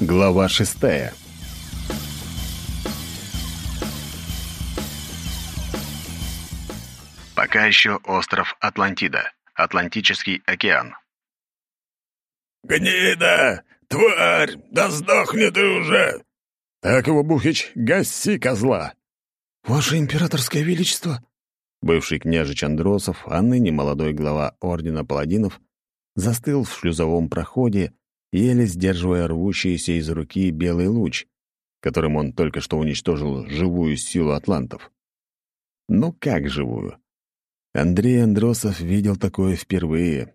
Глава шестая. Пока еще остров Атлантида, Атлантический океан. «Гнида! Тварь! Да сдохни ты уже!» «Так его, Бухич, гаси козла!» «Ваше императорское величество!» Бывший княжич Андросов, а ныне молодой глава Ордена Паладинов, застыл в шлюзовом проходе, еле сдерживая рвущийся из руки белый луч, которым он только что уничтожил живую силу атлантов. Ну как живую? Андрей Андросов видел такое впервые.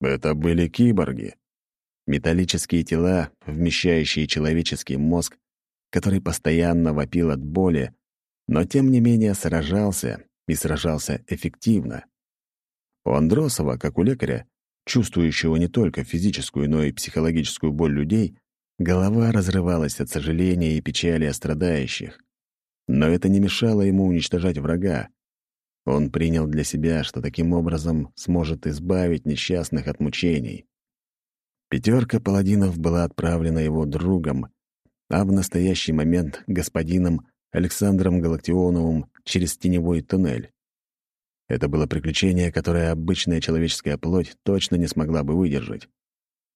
Это были киборги. Металлические тела, вмещающие человеческий мозг, который постоянно вопил от боли, но тем не менее сражался, и сражался эффективно. У Андросова, как у лекаря, чувствующего не только физическую, но и психологическую боль людей, голова разрывалась от сожаления и печали о страдающих. Но это не мешало ему уничтожать врага. Он принял для себя, что таким образом сможет избавить несчастных от мучений. Пятерка паладинов была отправлена его другом, а в настоящий момент господином Александром Галактионовым через теневой туннель. Это было приключение, которое обычная человеческая плоть точно не смогла бы выдержать.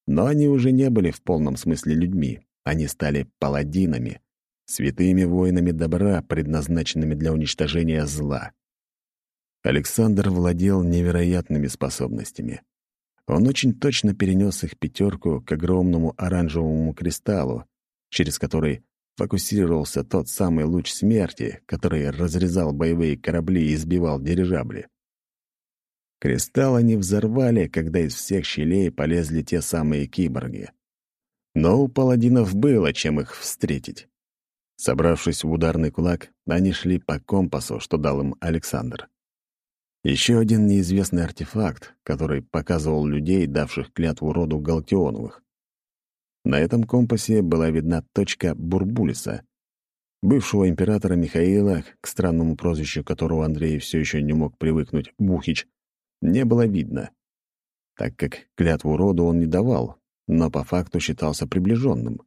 Но они уже не были в полном смысле людьми. Они стали паладинами, святыми воинами добра, предназначенными для уничтожения зла. Александр владел невероятными способностями. Он очень точно перенес их пятерку к огромному оранжевому кристаллу, через который фокусировался тот самый луч смерти, который разрезал боевые корабли и избивал дирижабли. Кристалл они взорвали, когда из всех щелей полезли те самые киборги. Но у паладинов было чем их встретить. Собравшись в ударный кулак, они шли по компасу, что дал им Александр. Еще один неизвестный артефакт, который показывал людей, давших клятву роду Галактионовых. На этом компасе была видна точка Бурбулиса, бывшего императора Михаила, к странному прозвищу которого Андрей все еще не мог привыкнуть, Бухич, не было видно, так как клятву роду он не давал, но по факту считался приближенным.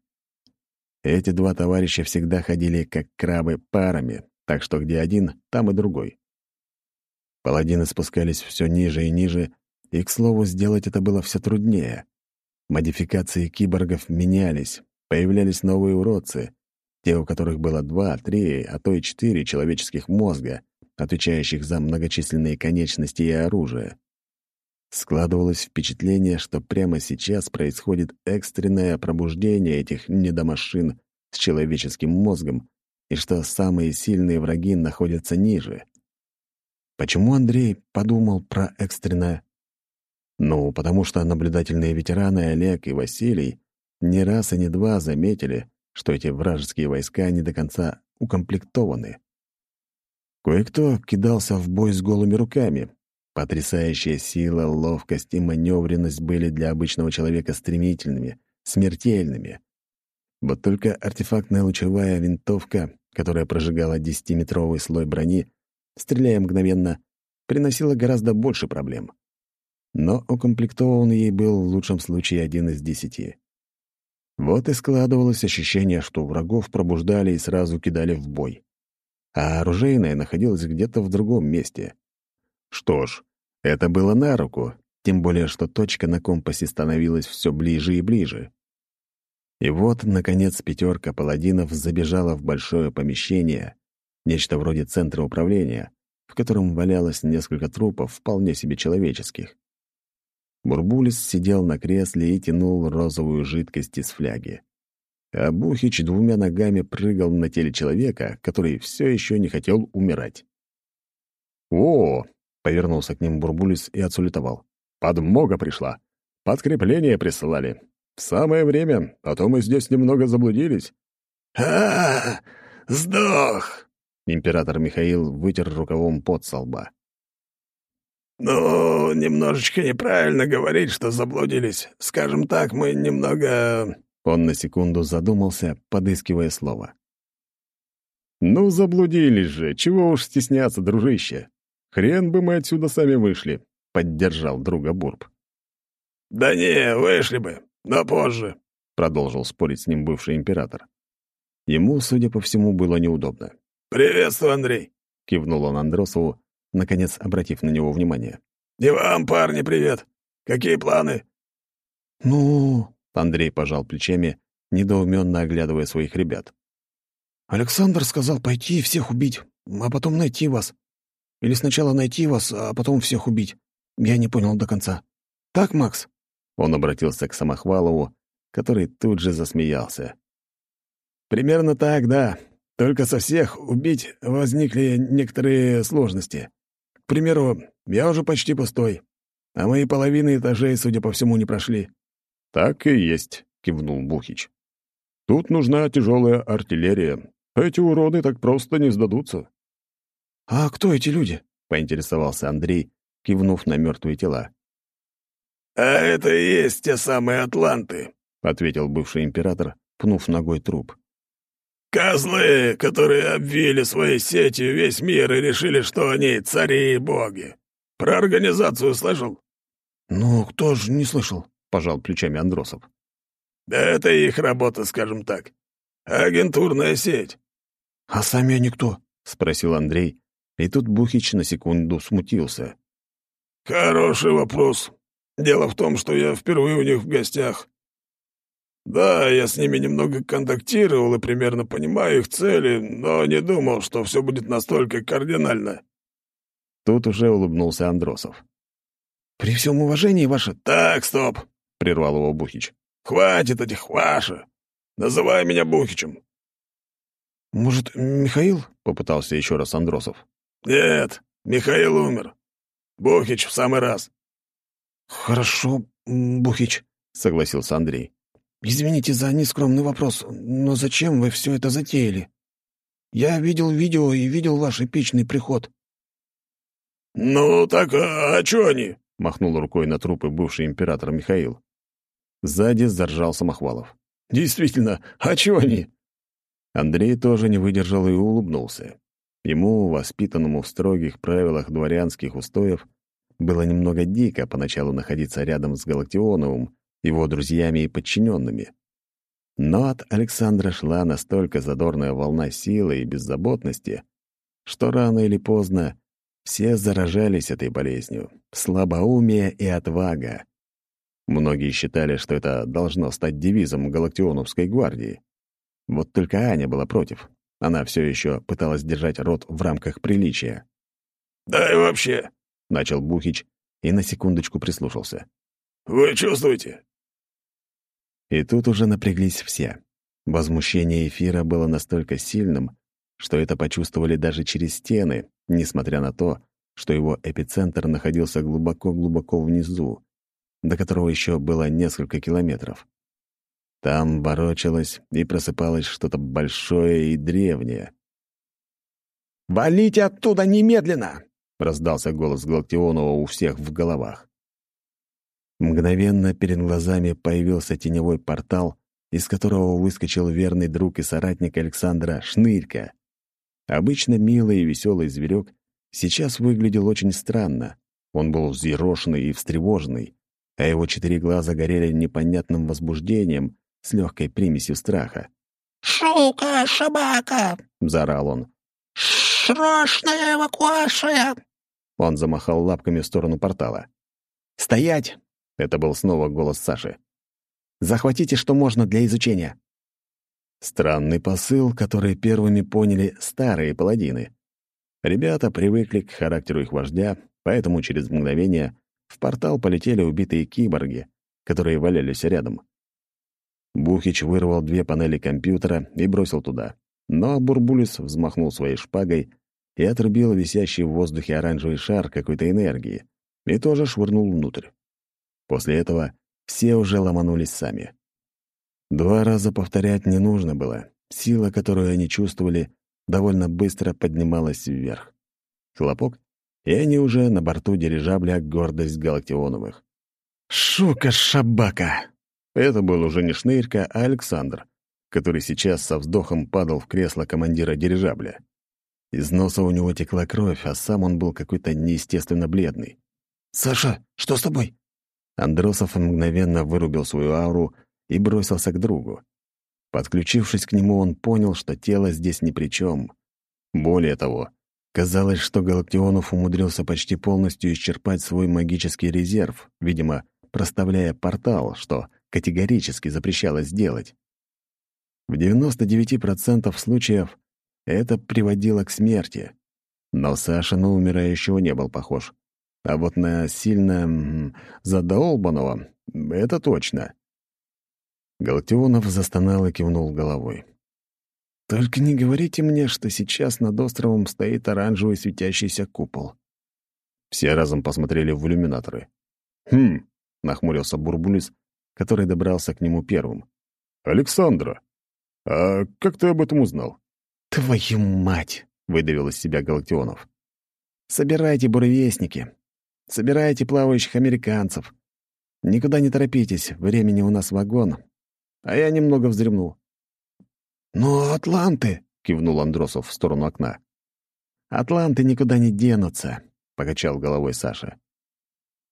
Эти два товарища всегда ходили как крабы парами, так что где один, там и другой. Паладины спускались все ниже и ниже, и, к слову, сделать это было все труднее. Модификации киборгов менялись, появлялись новые уродцы, те, у которых было два, три, а то и четыре человеческих мозга, отвечающих за многочисленные конечности и оружие. Складывалось впечатление, что прямо сейчас происходит экстренное пробуждение этих недомашин с человеческим мозгом, и что самые сильные враги находятся ниже. Почему Андрей подумал про экстренное? Ну, потому что наблюдательные ветераны Олег и Василий не раз и не два заметили, что эти вражеские войска не до конца укомплектованы. Кое-кто кидался в бой с голыми руками. Потрясающая сила, ловкость и маневренность были для обычного человека стремительными, смертельными. Вот только артефактная лучевая винтовка, которая прожигала десятиметровый слой брони, стреляя мгновенно, приносила гораздо больше проблем но укомплектован ей был в лучшем случае один из десяти. Вот и складывалось ощущение, что врагов пробуждали и сразу кидали в бой. А оружейная находилась где-то в другом месте. Что ж, это было на руку, тем более что точка на компасе становилась все ближе и ближе. И вот, наконец, пятерка паладинов забежала в большое помещение, нечто вроде центра управления, в котором валялось несколько трупов вполне себе человеческих. Бурбулис сидел на кресле и тянул розовую жидкость из фляги. А Бухич двумя ногами прыгал на теле человека, который все еще не хотел умирать. «О!» — повернулся к ним Бурбулис и отсулетовал. «Подмога пришла. Подкрепление присылали. В самое время, а то мы здесь немного заблудились». «А, -а, -а сдох!» Император Михаил вытер рукавом пот со лба. «Ну, немножечко неправильно говорить, что заблудились. Скажем так, мы немного...» Он на секунду задумался, подыскивая слово. «Ну, заблудились же. Чего уж стесняться, дружище. Хрен бы мы отсюда сами вышли», — поддержал друга Бурб. «Да не, вышли бы, но позже. — продолжил спорить с ним бывший император. Ему, судя по всему, было неудобно. «Приветствую, Андрей!» — кивнул он Андросову, наконец обратив на него внимание. «И вам, парни, привет! Какие планы?» «Ну...» — Андрей пожал плечами, недоуменно оглядывая своих ребят. «Александр сказал пойти и всех убить, а потом найти вас. Или сначала найти вас, а потом всех убить. Я не понял до конца. Так, Макс?» Он обратился к Самохвалову, который тут же засмеялся. «Примерно так, да. Только со всех убить возникли некоторые сложности. К примеру, я уже почти пустой, а мои половины этажей, судя по всему, не прошли». «Так и есть», — кивнул Бухич. «Тут нужна тяжелая артиллерия. Эти уроды так просто не сдадутся». «А кто эти люди?» — поинтересовался Андрей, кивнув на мертвые тела. «А это и есть те самые атланты», — ответил бывший император, пнув ногой труп. «Козлы, которые обвили своей сетью весь мир и решили, что они цари и боги. Про организацию слышал?» «Ну, кто же не слышал?» — пожал плечами Андросов. «Да это их работа, скажем так. Агентурная сеть». «А сами они кто?» — спросил Андрей, и тут Бухич на секунду смутился. «Хороший вопрос. Дело в том, что я впервые у них в гостях. Да, я с ними немного контактировал и примерно понимаю их цели, но не думал, что все будет настолько кардинально. Тут уже улыбнулся Андросов. «При всем уважении, ваше...» «Так, стоп!» — прервал его Бухич. «Хватит этих ваши! Называй меня Бухичем!» «Может, Михаил?» — попытался еще раз Андросов. «Нет, Михаил умер. Бухич в самый раз». «Хорошо, Бухич», — согласился Андрей. «Извините за нескромный вопрос, но зачем вы все это затеяли? Я видел видео и видел ваш эпичный приход». «Ну так а, а чё они?» — махнул рукой на трупы бывший император Михаил. Сзади заржал Самохвалов. «Действительно, а чё они?» Андрей тоже не выдержал и улыбнулся. Ему, воспитанному в строгих правилах дворянских устоев, было немного дико поначалу находиться рядом с Галактионовым, его друзьями и подчиненными. Но от Александра шла настолько задорная волна силы и беззаботности, что рано или поздно все заражались этой болезнью, слабоумие и отвага. Многие считали, что это должно стать девизом Галактионовской гвардии. Вот только Аня была против. Она все еще пыталась держать рот в рамках приличия. «Да и вообще», — начал Бухич и на секундочку прислушался. «Вы чувствуете? И тут уже напряглись все. Возмущение эфира было настолько сильным, что это почувствовали даже через стены, несмотря на то, что его эпицентр находился глубоко-глубоко внизу, до которого еще было несколько километров. Там ворочалось и просыпалось что-то большое и древнее. «Валите оттуда немедленно!» — раздался голос Галактионова у всех в головах. Мгновенно перед глазами появился теневой портал, из которого выскочил верный друг и соратник Александра Шнырька. Обычно милый и веселый зверек сейчас выглядел очень странно. Он был взъерошенный и встревоженный, а его четыре глаза горели непонятным возбуждением с легкой примесью страха. «Шука, собака!» — заорал он. «Срочная эвакуация!» Он замахал лапками в сторону портала. «Стоять!» Это был снова голос Саши. «Захватите, что можно для изучения». Странный посыл, который первыми поняли старые паладины. Ребята привыкли к характеру их вождя, поэтому через мгновение в портал полетели убитые киборги, которые валялись рядом. Бухич вырвал две панели компьютера и бросил туда. Но Бурбулис взмахнул своей шпагой и отрубил висящий в воздухе оранжевый шар какой-то энергии и тоже швырнул внутрь. После этого все уже ломанулись сами. Два раза повторять не нужно было. Сила, которую они чувствовали, довольно быстро поднималась вверх. Хлопок, и они уже на борту дирижабля «Гордость Галактионовых». «Шука-шабака!» Это был уже не Шнырька, а Александр, который сейчас со вздохом падал в кресло командира дирижабля. Из носа у него текла кровь, а сам он был какой-то неестественно бледный. «Саша, что с тобой?» Андросов мгновенно вырубил свою ауру и бросился к другу. Подключившись к нему, он понял, что тело здесь ни при чем. Более того, казалось, что Галактионов умудрился почти полностью исчерпать свой магический резерв, видимо, проставляя портал, что категорически запрещалось делать. В 99% случаев это приводило к смерти. Но Саша на умирающего не был похож. А вот на сильно задолбанного — это точно. Галактионов застонал и кивнул головой. «Только не говорите мне, что сейчас над островом стоит оранжевый светящийся купол». Все разом посмотрели в иллюминаторы. «Хм», — нахмурился Бурбулис, который добрался к нему первым. «Александра, а как ты об этом узнал?» «Твою мать!» — выдавил из себя Галактионов. «Собирайте буревестники. Собирайте плавающих американцев. Никуда не торопитесь, времени у нас вагон. А я немного вздремну». «Но атланты!» — кивнул Андросов в сторону окна. «Атланты никуда не денутся», — покачал головой Саша.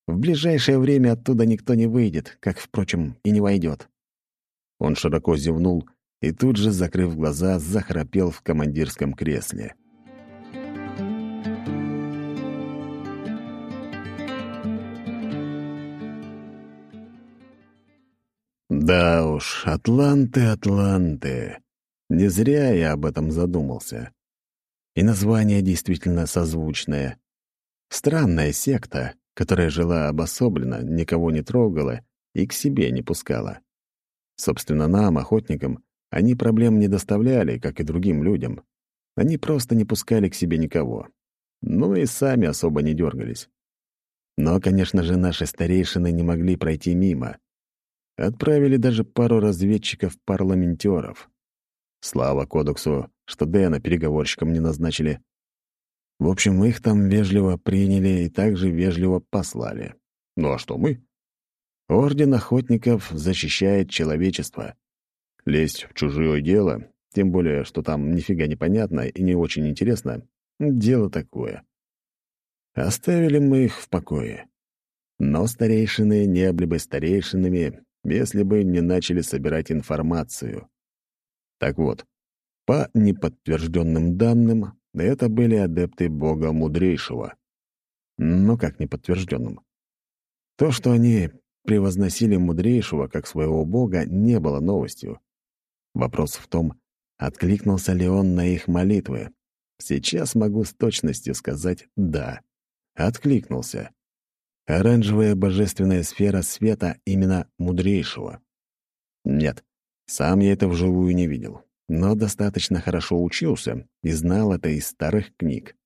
«В ближайшее время оттуда никто не выйдет, как, впрочем, и не войдет». Он широко зевнул и тут же, закрыв глаза, захрапел в командирском кресле. Да уж, Атланты, Атланты. Не зря я об этом задумался. И название действительно созвучное. Странная секта, которая жила обособленно, никого не трогала и к себе не пускала. Собственно, нам, охотникам, они проблем не доставляли, как и другим людям. Они просто не пускали к себе никого. Ну и сами особо не дергались. Но, конечно же, наши старейшины не могли пройти мимо. Отправили даже пару разведчиков-парламентеров. Слава кодексу, что Дэна переговорщиком не назначили. В общем, их там вежливо приняли и также вежливо послали. Ну а что мы? Орден охотников защищает человечество. Лезть в чужое дело, тем более, что там нифига непонятно и не очень интересно, дело такое. Оставили мы их в покое. Но старейшины не были бы старейшинами, если бы не начали собирать информацию. Так вот, по неподтвержденным данным, это были адепты Бога Мудрейшего. Но как неподтвержденным? То, что они превозносили Мудрейшего как своего Бога, не было новостью. Вопрос в том, откликнулся ли он на их молитвы. Сейчас могу с точностью сказать «да». Откликнулся. Оранжевая божественная сфера света именно мудрейшего. Нет, сам я это вживую не видел, но достаточно хорошо учился и знал это из старых книг.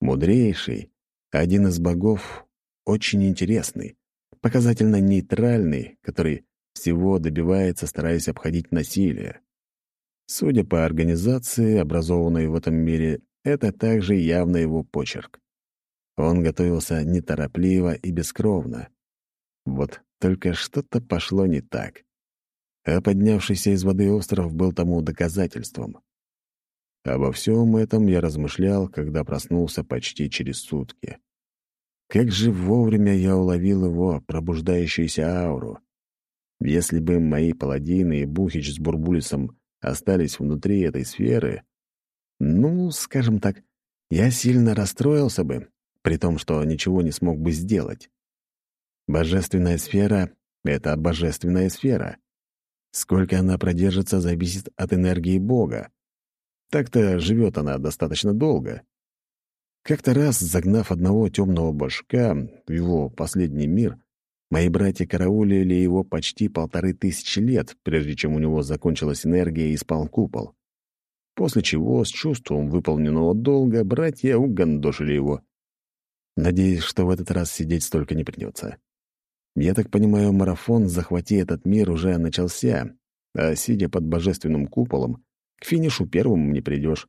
Мудрейший — один из богов, очень интересный, показательно нейтральный, который всего добивается, стараясь обходить насилие. Судя по организации, образованной в этом мире, это также явно его почерк. Он готовился неторопливо и бескровно. Вот только что-то пошло не так. А поднявшийся из воды остров был тому доказательством. Обо всем этом я размышлял, когда проснулся почти через сутки. Как же вовремя я уловил его пробуждающуюся ауру. Если бы мои паладины и Бухич с Бурбулисом остались внутри этой сферы, ну, скажем так, я сильно расстроился бы, при том, что ничего не смог бы сделать. Божественная сфера — это божественная сфера. Сколько она продержится, зависит от энергии Бога. Так-то живет она достаточно долго. Как-то раз, загнав одного темного башка в его последний мир, Мои братья караулили его почти полторы тысячи лет, прежде чем у него закончилась энергия и спал купол. После чего, с чувством выполненного долга, братья угандошили его. Надеюсь, что в этот раз сидеть столько не придется. Я так понимаю, марафон «Захвати этот мир» уже начался, а сидя под божественным куполом, к финишу первым не придешь.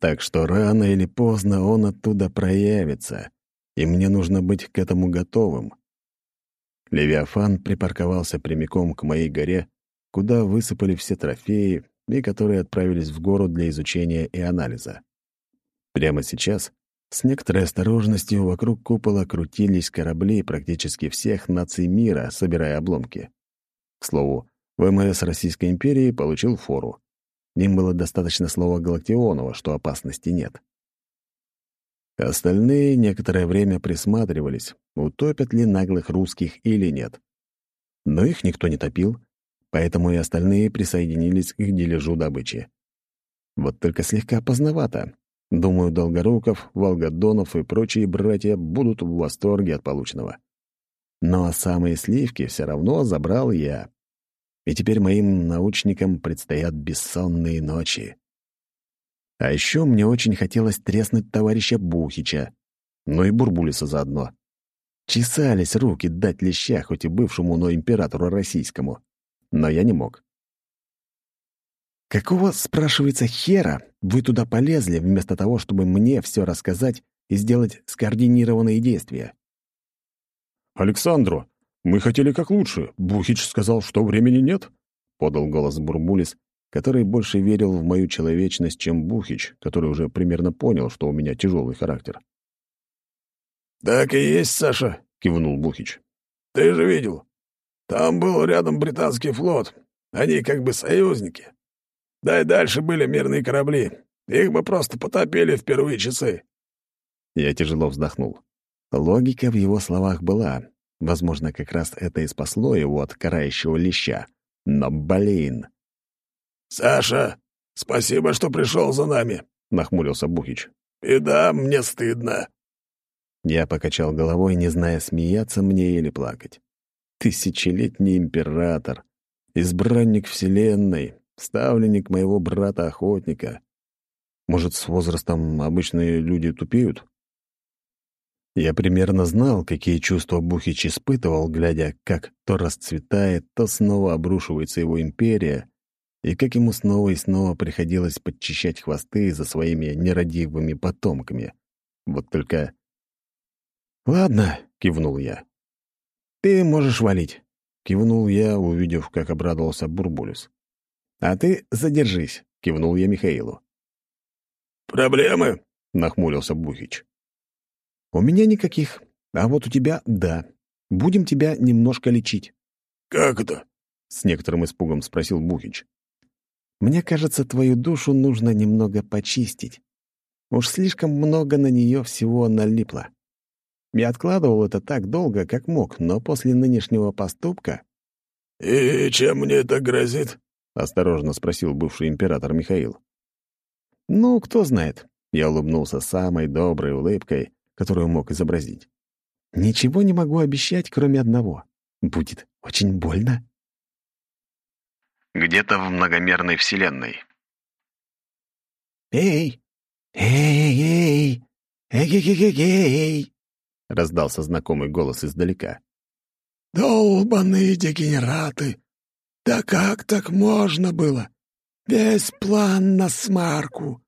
Так что рано или поздно он оттуда проявится, и мне нужно быть к этому готовым. Левиафан припарковался прямиком к моей горе, куда высыпали все трофеи и которые отправились в гору для изучения и анализа. Прямо сейчас, с некоторой осторожностью, вокруг купола крутились корабли практически всех наций мира, собирая обломки. К слову, ВМС Российской империи получил фору. Им было достаточно слова Галактионова, что опасности нет. Остальные некоторое время присматривались, утопят ли наглых русских или нет. Но их никто не топил, поэтому и остальные присоединились к дележу добычи. Вот только слегка поздновато. Думаю, Долгоруков, Волгодонов и прочие братья будут в восторге от полученного. Но самые сливки все равно забрал я. И теперь моим научникам предстоят бессонные ночи. А еще мне очень хотелось треснуть товарища Бухича, ну и Бурбулиса заодно. Чесались руки дать леща, хоть и бывшему, но императору российскому. Но я не мог. Какого, спрашивается, хера вы туда полезли, вместо того, чтобы мне все рассказать и сделать скоординированные действия? «Александру, мы хотели как лучше. Бухич сказал, что времени нет», — подал голос Бурбулис, который больше верил в мою человечность, чем Бухич, который уже примерно понял, что у меня тяжелый характер. «Так и есть, Саша», — кивнул Бухич. «Ты же видел. Там был рядом британский флот. Они как бы союзники. Да и дальше были мирные корабли. Их бы просто потопили в первые часы». Я тяжело вздохнул. Логика в его словах была. Возможно, как раз это и спасло его от карающего леща. Но, блин... «Саша, спасибо, что пришел за нами», — нахмурился Бухич. «И да, мне стыдно». Я покачал головой, не зная, смеяться мне или плакать. Тысячелетний император, избранник Вселенной, ставленник моего брата-охотника. Может, с возрастом обычные люди тупеют? Я примерно знал, какие чувства Бухич испытывал, глядя, как то расцветает, то снова обрушивается его империя, и как ему снова и снова приходилось подчищать хвосты за своими нерадивыми потомками. Вот только... «Ладно», — кивнул я. «Ты можешь валить», — кивнул я, увидев, как обрадовался Бурбулюс. «А ты задержись», — кивнул я Михаилу. «Проблемы?» — нахмурился Бухич. «У меня никаких, а вот у тебя — да. Будем тебя немножко лечить». «Как это?» — с некоторым испугом спросил Бухич. Мне кажется, твою душу нужно немного почистить. Уж слишком много на нее всего налипло. Я откладывал это так долго, как мог, но после нынешнего поступка... «И чем мне это грозит?» — осторожно спросил бывший император Михаил. «Ну, кто знает». Я улыбнулся самой доброй улыбкой, которую мог изобразить. «Ничего не могу обещать, кроме одного. Будет очень больно» где-то в многомерной вселенной. «Эй! Эй-эй-эй! Эй-эй-эй-эй!» — раздался знакомый голос издалека. «Долбаные дегенераты! Да как так можно было? Весь план на смарку!»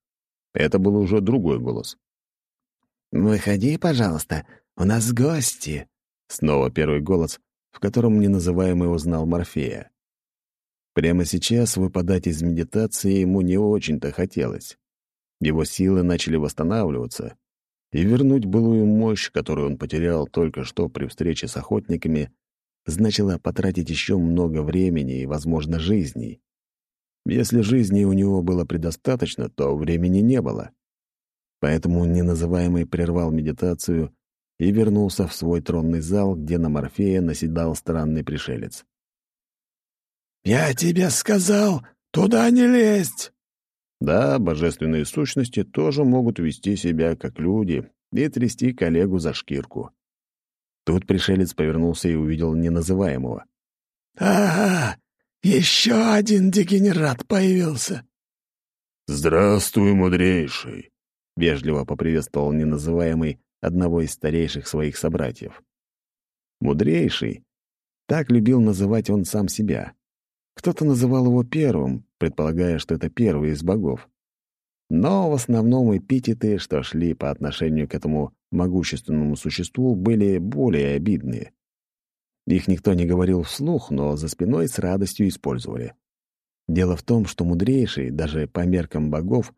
Это был уже другой голос. «Выходи, пожалуйста, у нас гости!» Снова первый голос, в котором неназываемый узнал Морфея. Прямо сейчас выпадать из медитации ему не очень-то хотелось. Его силы начали восстанавливаться, и вернуть былую мощь, которую он потерял только что при встрече с охотниками, значило потратить еще много времени и, возможно, жизней. Если жизни у него было предостаточно, то времени не было. Поэтому неназываемый прервал медитацию и вернулся в свой тронный зал, где на Морфея наседал странный пришелец. «Я тебе сказал, туда не лезть!» Да, божественные сущности тоже могут вести себя как люди и трясти коллегу за шкирку. Тут пришелец повернулся и увидел неназываемого. «Ага, еще один дегенерат появился!» «Здравствуй, мудрейший!» — вежливо поприветствовал неназываемый одного из старейших своих собратьев. «Мудрейший» — так любил называть он сам себя. Кто-то называл его первым, предполагая, что это первый из богов. Но в основном эпитеты, что шли по отношению к этому могущественному существу, были более обидные. Их никто не говорил вслух, но за спиной с радостью использовали. Дело в том, что мудрейший, даже по меркам богов,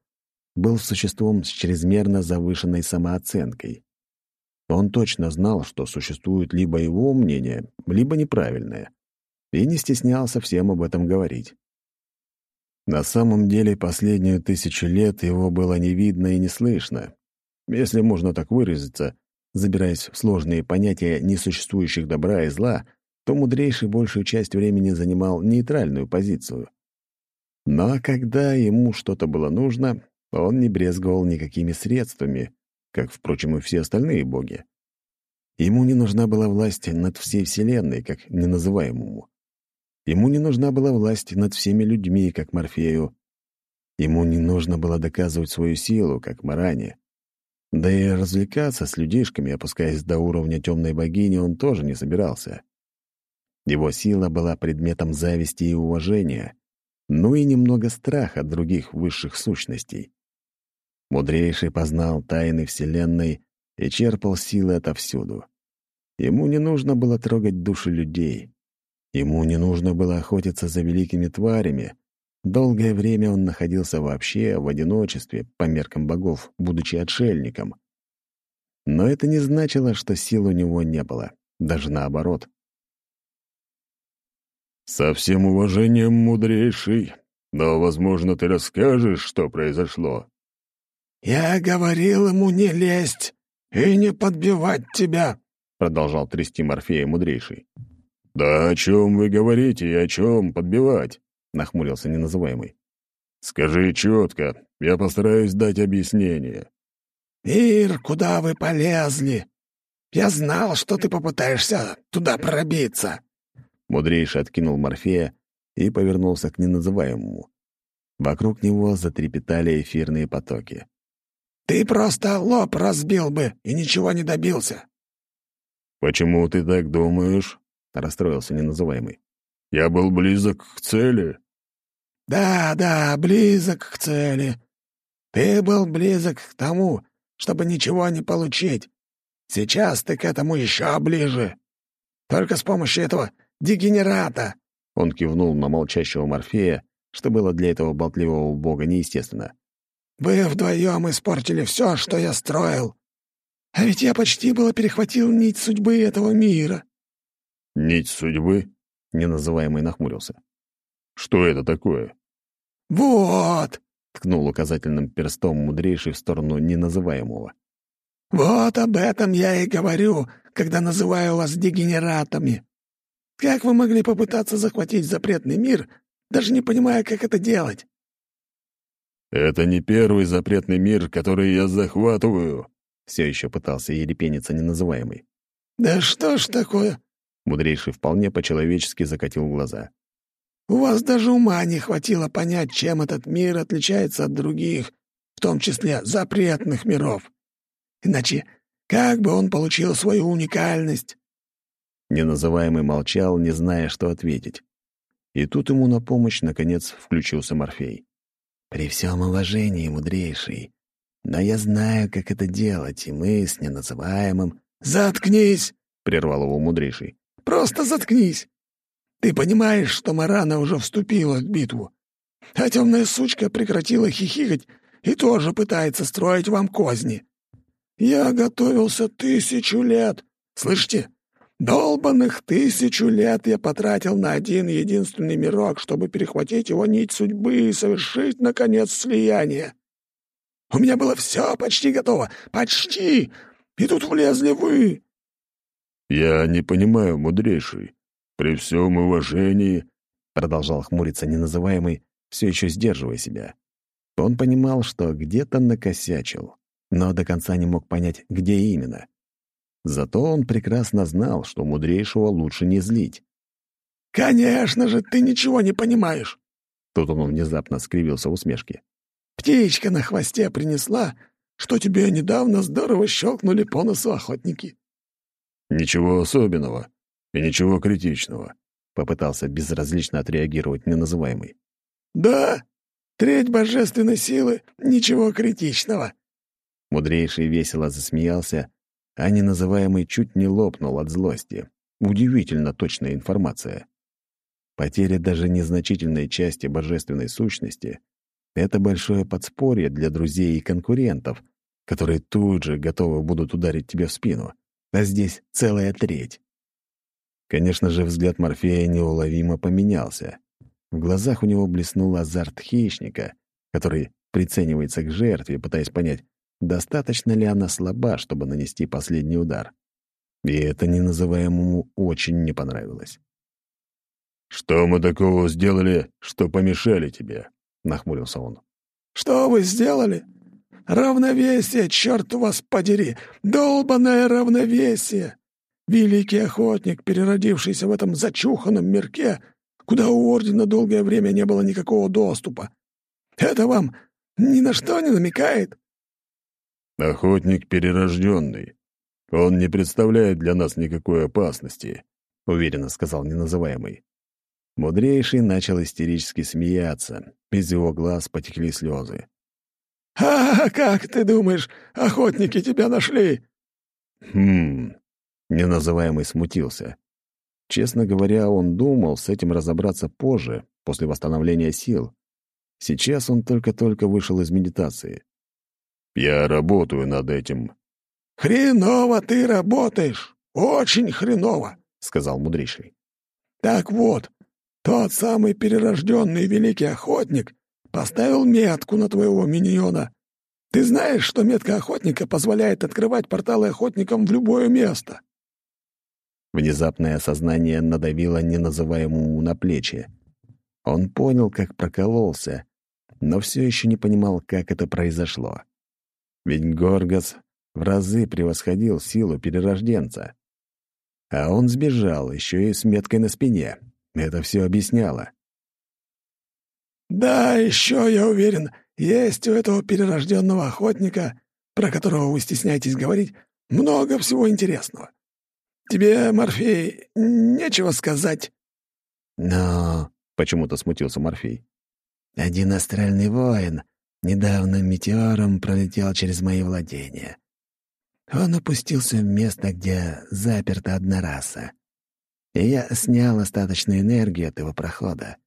был существом с чрезмерно завышенной самооценкой. Он точно знал, что существует либо его мнение, либо неправильное. и не стеснялся всем об этом говорить. На самом деле, последнюю тысячу лет его было не видно и не слышно, если можно так выразиться, забираясь в сложные понятия несуществующих добра и зла, то мудрейший большую часть времени занимал нейтральную позицию. Но когда ему что-то было нужно, он не брезговал никакими средствами, как, впрочем, и все остальные боги. Ему не нужна была власть над всей Вселенной, как неназываемому. Ему не нужна была власть над всеми людьми, как Морфею. Ему не нужно было доказывать свою силу, как Маране. Да и развлекаться с людишками, опускаясь до уровня темной богини, он тоже не собирался. Его сила была предметом зависти и уважения, ну и немного страха других высших сущностей. Мудрейший познал тайны Вселенной и черпал силы отовсюду. Ему не нужно было трогать души людей. Ему не нужно было охотиться за великими тварями, Долгое время он находился вообще в одиночестве, по меркам богов, будучи отшельником. Но это не значило, что сил у него не было, даже наоборот. «Со всем уважением, мудрейший, но, возможно, ты расскажешь, что произошло». «Я говорил ему не лезть и не подбивать тебя», — продолжал трясти Морфея мудрейший. «Да о чем вы говорите и о чем подбивать?» — нахмурился неназываемый. «Скажи четко, я постараюсь дать объяснение». «Ир, куда вы полезли? Я знал, что ты попытаешься туда пробиться». Мудрейший откинул Морфея и повернулся к неназываемому. Вокруг него затрепетали эфирные потоки. «Ты просто лоб разбил бы и ничего не добился». «Почему ты так думаешь?» — расстроился неназываемый. Я был близок к цели». «Да, да, близок к цели. Ты был близок к тому, чтобы ничего не получить. Сейчас ты к этому еще ближе. Только с помощью этого дегенерата». Он кивнул на молчащего Морфея, что было для этого болтливого бога неестественно. «Вы вдвоем испортили все, что я строил. А ведь я почти было перехватил нить судьбы этого мира». «Нить судьбы?» Неназываемый нахмурился. «Что это такое?» «Вот!» — ткнул указательным перстом мудрейший в сторону неназываемого. «Вот об этом я и говорю, когда называю вас дегенератами. Как вы могли попытаться захватить запретный мир, даже не понимая, как это делать?» «Это не первый запретный мир, который я захватываю», — все еще пытался ерепениться неназываемый. «Да что ж такое? Мудрейший вполне по-человечески закатил глаза. «У вас даже ума не хватило понять, чем этот мир отличается от других, в том числе запретных миров. Иначе как бы он получил свою уникальность?» Неназываемый молчал, не зная, что ответить. И тут ему на помощь, наконец, включился Морфей. «При всем уважении, мудрейший, но я знаю, как это делать, и мы с неназываемым...» «Заткнись!» — прервал его мудрейший. Просто заткнись. Ты понимаешь, что Марана уже вступила в битву, а темная сучка прекратила хихикать и тоже пытается строить вам козни. Я готовился тысячу лет. Слышите? Долбанных тысячу лет я потратил на один единственный мирок, чтобы перехватить его нить судьбы и совершить, наконец, слияние. У меня было все почти готово. Почти! И тут влезли вы. «Я не понимаю, мудрейший. При всем уважении...» Продолжал хмуриться неназываемый, все еще сдерживая себя. Он понимал, что где-то накосячил, но до конца не мог понять, где именно. Зато он прекрасно знал, что мудрейшего лучше не злить. «Конечно же, ты ничего не понимаешь!» Тут он внезапно скривился в усмешке. «Птичка на хвосте принесла, что тебе недавно здорово щелкнули по носу охотники. «Ничего особенного и ничего критичного», — попытался безразлично отреагировать неназываемый. «Да, треть божественной силы — ничего критичного». Мудрейший весело засмеялся, а неназываемый чуть не лопнул от злости. Удивительно точная информация. Потеря даже незначительной части божественной сущности — это большое подспорье для друзей и конкурентов, которые тут же готовы будут ударить тебе в спину а здесь целая треть. Конечно же, взгляд Морфея неуловимо поменялся. В глазах у него блеснул азарт хищника, который приценивается к жертве, пытаясь понять, достаточно ли она слаба, чтобы нанести последний удар. И это неназываемому очень не понравилось. «Что мы такого сделали, что помешали тебе?» — нахмурился он. «Что вы сделали? Равновесие, черт вас подери! Долбанное равновесие! Великий охотник, переродившийся в этом зачуханном мирке, куда у Ордена долгое время не было никакого доступа. Это вам ни на что не намекает?» «Охотник перерожденный. Он не представляет для нас никакой опасности», — уверенно сказал неназываемый. Мудрейший начал истерически смеяться. Из его глаз потекли слезы. «А как ты думаешь, охотники тебя нашли?» «Хм...» — неназываемый смутился. Честно говоря, он думал с этим разобраться позже, после восстановления сил. Сейчас он только-только вышел из медитации. «Я работаю над этим». «Хреново ты работаешь! Очень хреново!» — сказал мудрейший. «Так вот, тот самый перерожденный великий охотник поставил метку на твоего миньона. Ты знаешь, что метка охотника позволяет открывать порталы охотникам в любое место?» Внезапное осознание надавило неназываемому на плечи. Он понял, как прокололся, но все еще не понимал, как это произошло. Ведь Горгас в разы превосходил силу перерожденца. А он сбежал, еще и с меткой на спине. Это все объясняло. «Да, еще, я уверен, есть у этого перерожденного охотника, про которого вы стесняетесь говорить, много всего интересного. Тебе, Морфей, нечего сказать». «Но...» — почему-то смутился Морфей. «Один астральный воин недавно метеором пролетел через мои владения. Он опустился в место, где заперта одна раса. И я снял остаточную энергию от его прохода.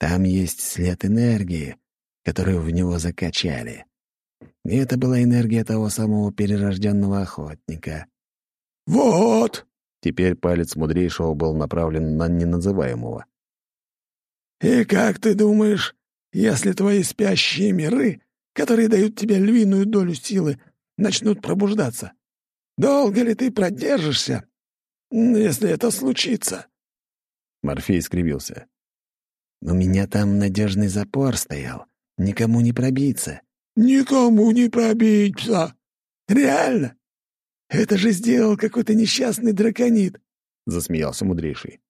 Там есть след энергии, которую в него закачали. И это была энергия того самого перерожденного охотника. «Вот!» Теперь палец мудрейшего был направлен на неназываемого. «И как ты думаешь, если твои спящие миры, которые дают тебе львиную долю силы, начнут пробуждаться, долго ли ты продержишься, если это случится?» Морфей скривился. «У меня там надежный запор стоял. Никому не пробиться». «Никому не пробиться! Реально! Это же сделал какой-то несчастный драконит!» — засмеялся мудрейший.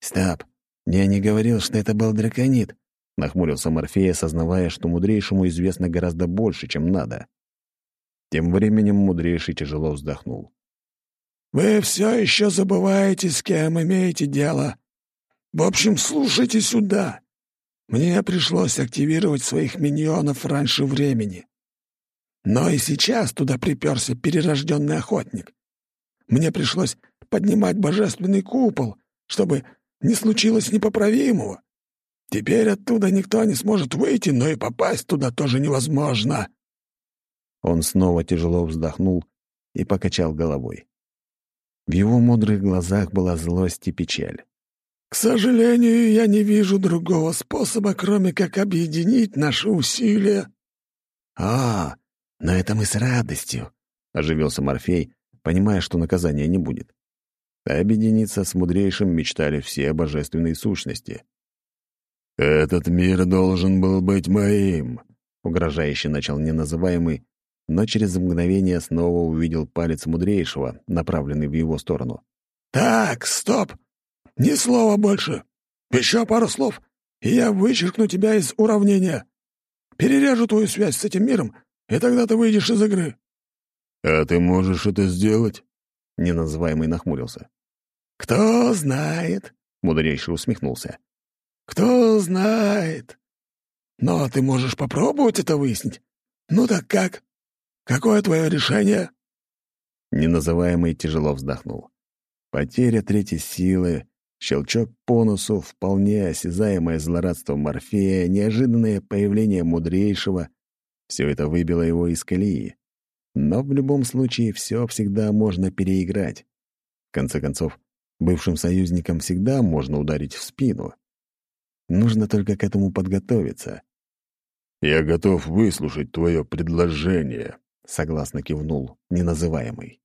«Стоп! Я не говорил, что это был драконит!» — нахмурился Морфей, осознавая, что мудрейшему известно гораздо больше, чем надо. Тем временем мудрейший тяжело вздохнул. «Вы все еще забываете, с кем имеете дело. В общем, слушайте сюда. Мне пришлось активировать своих миньонов раньше времени. Но и сейчас туда приперся перерожденный охотник. Мне пришлось поднимать божественный купол, чтобы не случилось непоправимого. Теперь оттуда никто не сможет выйти, но и попасть туда тоже невозможно». Он снова тяжело вздохнул и покачал головой. В его мудрых глазах была злость и печаль. «К сожалению, я не вижу другого способа, кроме как объединить наши усилия». «А, но это мы с радостью», — оживился Морфей, понимая, что наказания не будет. Объединиться с мудрейшим мечтали все божественные сущности. «Этот мир должен был быть моим», — угрожающе начал неназываемый, но через мгновение снова увидел палец мудрейшего, направленный в его сторону. «Так, стоп! Ни слова больше! Еще пару слов, и я вычеркну тебя из уравнения. Перережу твою связь с этим миром и тогда ты выйдешь из игры». «А ты можешь это сделать?» Неназываемый нахмурился. «Кто знает?» — мудрейший усмехнулся. «Кто знает? Но ты можешь попробовать это выяснить. Ну так как? Какое твое решение?» Неназываемый тяжело вздохнул. Потеря третьей силы, щелчок по носу, вполне осязаемое злорадство Морфея, неожиданное появление мудрейшего — все это выбило его из колеи. Но в любом случае все всегда можно переиграть. В конце концов, Бывшим союзникам всегда можно ударить в спину. Нужно только к этому подготовиться. «Я готов выслушать твое предложение», — согласно кивнул неназываемый.